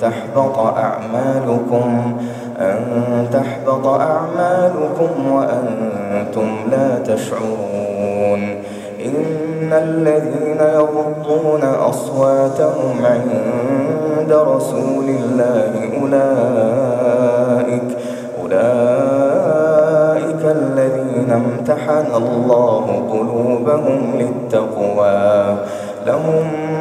تحبط أعمالكم أن تحبط أعمالكم وأنتم لا تشعرون. إن الذين يغضون أصواتهم عند رسول الله أولئك أولئك الذين امتحن الله قلوبهم للتقوى. لهم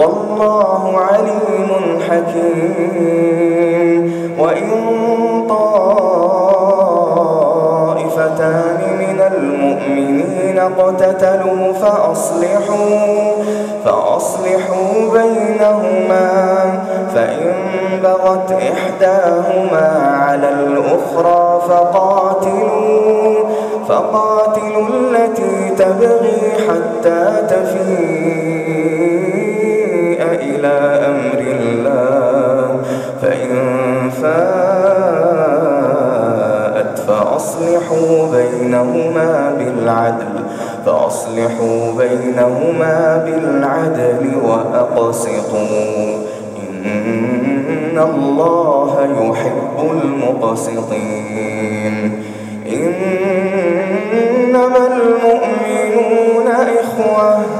والله عليم حكيم. وإن طائفتان من المؤمنين اقتتلوا فأصلحوا فأصلحوا بينهما فإن بغت إحداهما على الأخرى فقاتلوا فقاتلوا التي تبغي حتى تفيء إلى أمر الله فإن فاءت فأصلحوا بينهما بالعدل فأصلحوا بينهما بالعدل وأقسطوا. إن الله يحب المقسطين. إنما المؤمنون إخوة.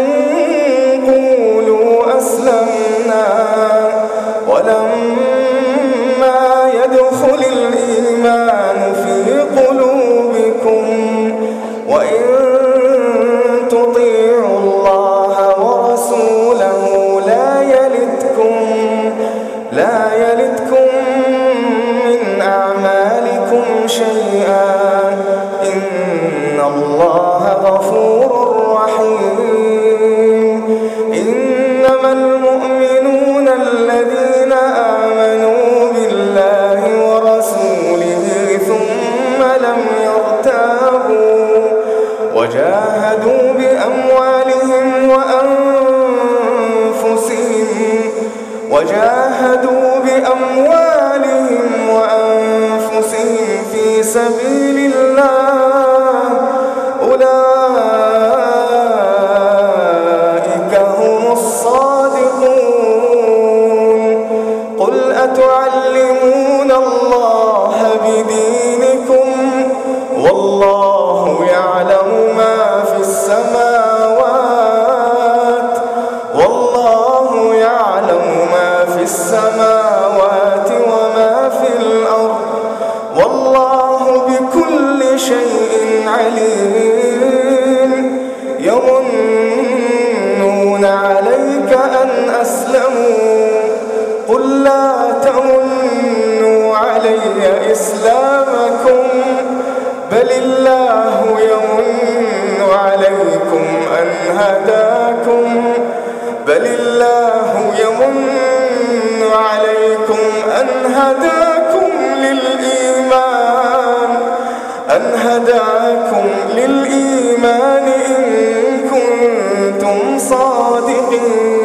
الله غفور رحيم. إنما المؤمنون الذين آمنوا بالله ورسوله ثم لم يرتابوا وجاهدوا بأموالهم وأنفسهم وجاهدوا بأموالهم وأنفسهم في سبيل الله. أولئك علي إسلامكم بل الله يمن عليكم أن هداكم بل الله يمن عليكم أن هداكم للإيمان أن هداكم للإيمان إن كنتم صادقين.